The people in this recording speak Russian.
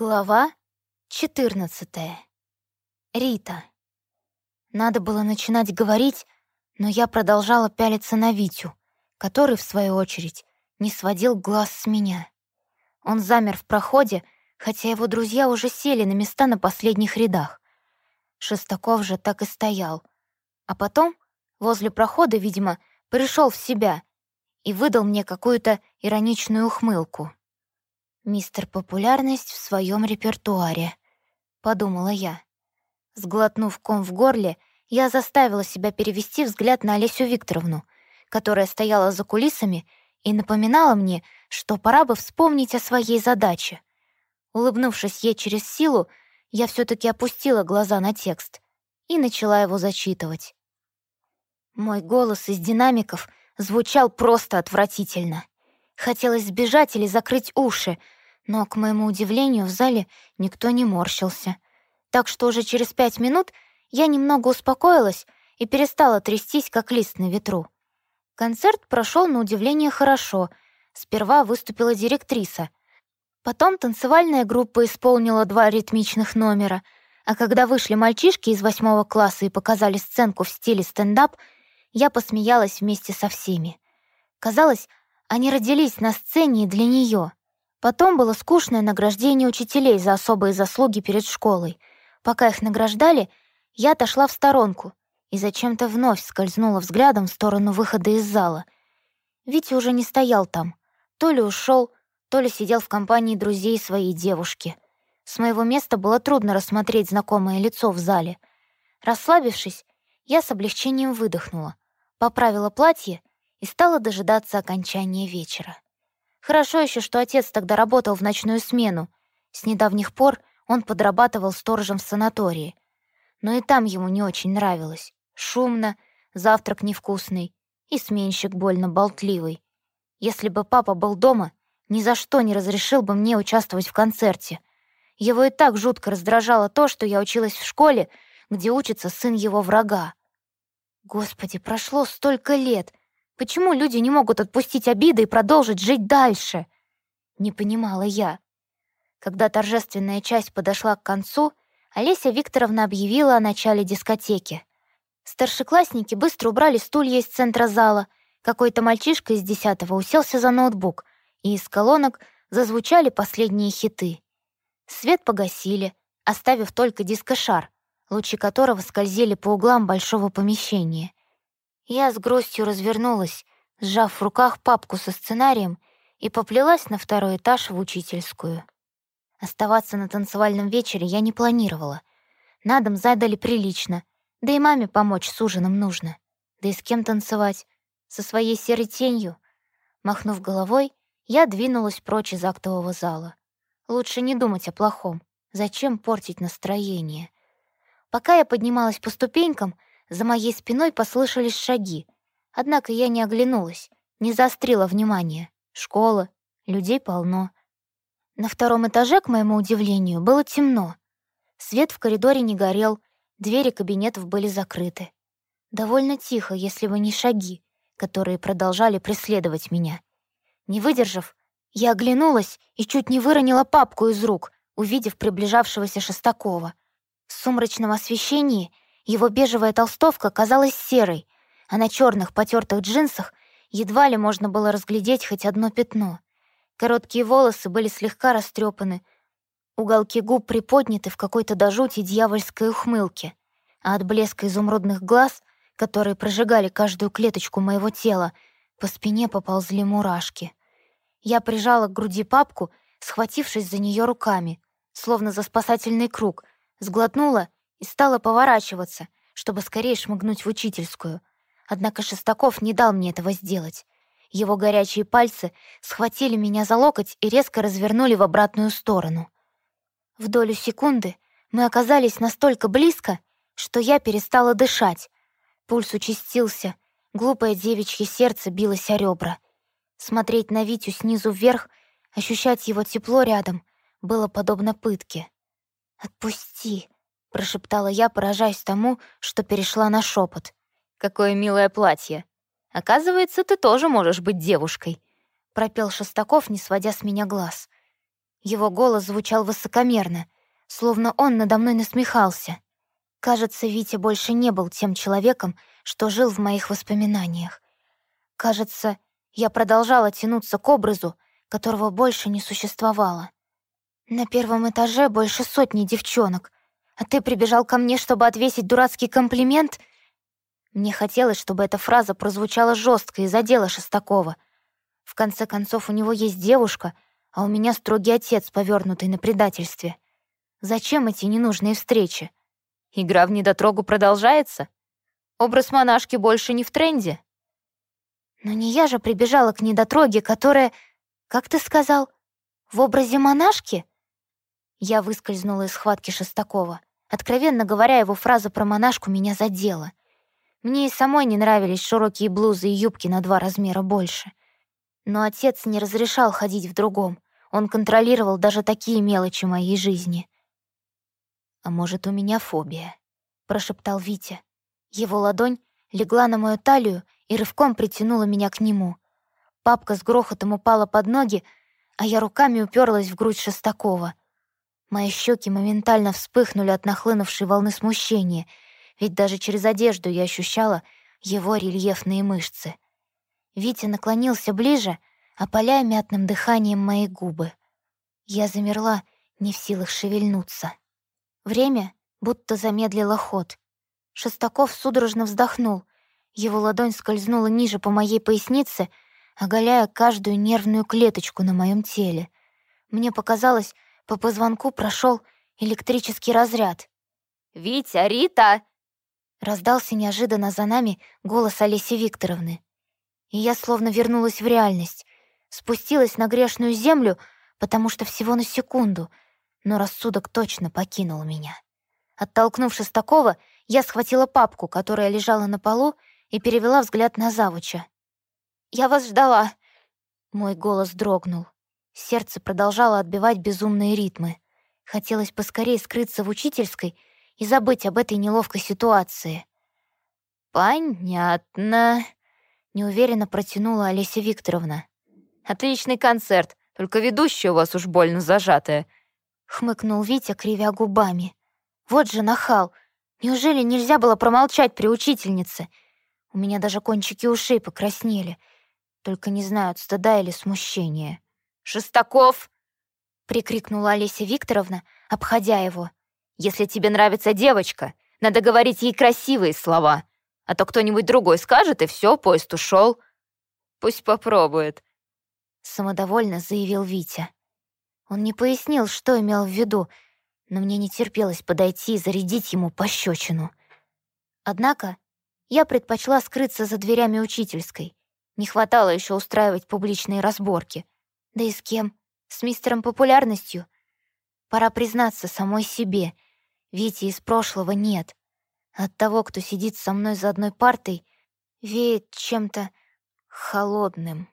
Глава 14. Рита. Надо было начинать говорить, но я продолжала пялиться на Витю, который, в свою очередь, не сводил глаз с меня. Он замер в проходе, хотя его друзья уже сели на места на последних рядах. Шестаков же так и стоял. А потом, возле прохода, видимо, пришел в себя и выдал мне какую-то ироничную ухмылку. «Мистер Популярность в своем репертуаре», — подумала я. Сглотнув ком в горле, я заставила себя перевести взгляд на Олесю Викторовну, которая стояла за кулисами и напоминала мне, что пора бы вспомнить о своей задаче. Улыбнувшись ей через силу, я все таки опустила глаза на текст и начала его зачитывать. Мой голос из динамиков звучал просто отвратительно. Хотелось сбежать или закрыть уши, но, к моему удивлению, в зале никто не морщился. Так что уже через пять минут я немного успокоилась и перестала трястись, как лист на ветру. Концерт прошел на удивление хорошо. Сперва выступила директриса. Потом танцевальная группа исполнила два ритмичных номера, а когда вышли мальчишки из восьмого класса и показали сценку в стиле стендап, я посмеялась вместе со всеми. Казалось, они родились на сцене для нее. Потом было скучное награждение учителей за особые заслуги перед школой. Пока их награждали, я отошла в сторонку и зачем-то вновь скользнула взглядом в сторону выхода из зала. Витя уже не стоял там. То ли ушел, то ли сидел в компании друзей своей девушки. С моего места было трудно рассмотреть знакомое лицо в зале. Расслабившись, я с облегчением выдохнула, поправила платье и стала дожидаться окончания вечера. Хорошо еще, что отец тогда работал в ночную смену. С недавних пор он подрабатывал сторожем в санатории. Но и там ему не очень нравилось. Шумно, завтрак невкусный и сменщик больно болтливый. Если бы папа был дома, ни за что не разрешил бы мне участвовать в концерте. Его и так жутко раздражало то, что я училась в школе, где учится сын его врага. Господи, прошло столько лет, Почему люди не могут отпустить обиды и продолжить жить дальше? Не понимала я. Когда торжественная часть подошла к концу, Олеся Викторовна объявила о начале дискотеки. Старшеклассники быстро убрали стулья из центра зала. Какой-то мальчишка из десятого уселся за ноутбук, и из колонок зазвучали последние хиты. Свет погасили, оставив только дискошар, лучи которого скользили по углам большого помещения. Я с грустью развернулась, сжав в руках папку со сценарием, и поплелась на второй этаж в учительскую. Оставаться на танцевальном вечере я не планировала. На дом задали прилично, да и маме помочь с ужином нужно. Да и с кем танцевать? Со своей серой тенью? Махнув головой, я двинулась прочь из актового зала. Лучше не думать о плохом. Зачем портить настроение? Пока я поднималась по ступенькам, за моей спиной послышались шаги. Однако я не оглянулась, не заострила внимание. Школа, людей полно. На втором этаже, к моему удивлению, было темно. Свет в коридоре не горел, двери кабинетов были закрыты. Довольно тихо, если бы не шаги, которые продолжали преследовать меня. Не выдержав, я оглянулась и чуть не выронила папку из рук, увидев приближавшегося Шестакова. В сумрачном освещении — его бежевая толстовка казалась серой, а на черных потертых джинсах едва ли можно было разглядеть хоть одно пятно. Короткие волосы были слегка растрепаны, уголки губ приподняты в какой-то до жути дьявольской ухмылке, а от блеска изумрудных глаз, которые прожигали каждую клеточку моего тела, по спине поползли мурашки. Я прижала к груди папку, схватившись за нее руками, словно за спасательный круг, сглотнула и стала поворачиваться, чтобы скорее шмыгнуть в учительскую. Однако Шестаков не дал мне этого сделать. Его горячие пальцы схватили меня за локоть и резко развернули в обратную сторону. В долю секунды мы оказались настолько близко, что я перестала дышать. Пульс участился, глупое девичье сердце билось о ребра. Смотреть на Витю снизу вверх, ощущать его тепло рядом, было подобно пытке. «Отпусти!» — прошептала я, поражаясь тому, что перешла на шепот. «Какое милое платье! Оказывается, ты тоже можешь быть девушкой!» — пропел Шестаков, не сводя с меня глаз. Его голос звучал высокомерно, словно он надо мной насмехался. Кажется, Витя больше не был тем человеком, что жил в моих воспоминаниях. Кажется, я продолжала тянуться к образу, которого больше не существовало. На первом этаже больше сотни девчонок, а ты прибежал ко мне, чтобы отвесить дурацкий комплимент? Мне хотелось, чтобы эта фраза прозвучала жестко и задела Шестакова. В конце концов, у него есть девушка, а у меня строгий отец, повернутый на предательстве. Зачем эти ненужные встречи? Игра в недотрогу продолжается? Образ монашки больше не в тренде? Но не я же прибежала к недотроге, которая... Как ты сказал? В образе монашки? Я выскользнула из схватки Шестакова. Откровенно говоря, его фраза про монашку меня задела. Мне и самой не нравились широкие блузы и юбки на два размера больше. Но отец не разрешал ходить в другом. Он контролировал даже такие мелочи моей жизни. «А может, у меня фобия?» — прошептал Витя. Его ладонь легла на мою талию и рывком притянула меня к нему. Папка с грохотом упала под ноги, а я руками уперлась в грудь Шестакова. Мои щеки моментально вспыхнули от нахлынувшей волны смущения, ведь даже через одежду я ощущала его рельефные мышцы. Витя наклонился ближе, опаляя мятным дыханием мои губы. Я замерла, не в силах шевельнуться. Время будто замедлило ход. Шестаков судорожно вздохнул. Его ладонь скользнула ниже по моей пояснице, оголяя каждую нервную клеточку на моем теле. Мне показалось, по позвонку прошел электрический разряд. «Витя, Рита!» Раздался неожиданно за нами голос Олеси Викторовны. И я словно вернулась в реальность, спустилась на грешную землю, потому что всего на секунду, но рассудок точно покинул меня. Оттолкнув Шестакова, я схватила папку, которая лежала на полу, и перевела взгляд на завуча. «Я вас ждала!» Мой голос дрогнул. Сердце продолжало отбивать безумные ритмы. Хотелось поскорее скрыться в учительской и забыть об этой неловкой ситуации. «Понятно», — неуверенно протянула Олеся Викторовна. «Отличный концерт, только ведущая у вас уж больно зажатая», — хмыкнул Витя, кривя губами. «Вот же нахал! Неужели нельзя было промолчать при учительнице? У меня даже кончики ушей покраснели, только не знаю, от стыда или смущения». «Шестаков!» — прикрикнула Олеся Викторовна, обходя его. «Если тебе нравится девочка, надо говорить ей красивые слова, а то кто-нибудь другой скажет, и все, поезд ушел. Пусть попробует», — самодовольно заявил Витя. Он не пояснил, что имел в виду, но мне не терпелось подойти и зарядить ему пощечину. Однако я предпочла скрыться за дверями учительской. Не хватало еще устраивать публичные разборки — да и с кем? С мистером популярностью? Пора признаться самой себе. Вити из прошлого нет. От того, кто сидит со мной за одной партой, веет чем-то холодным.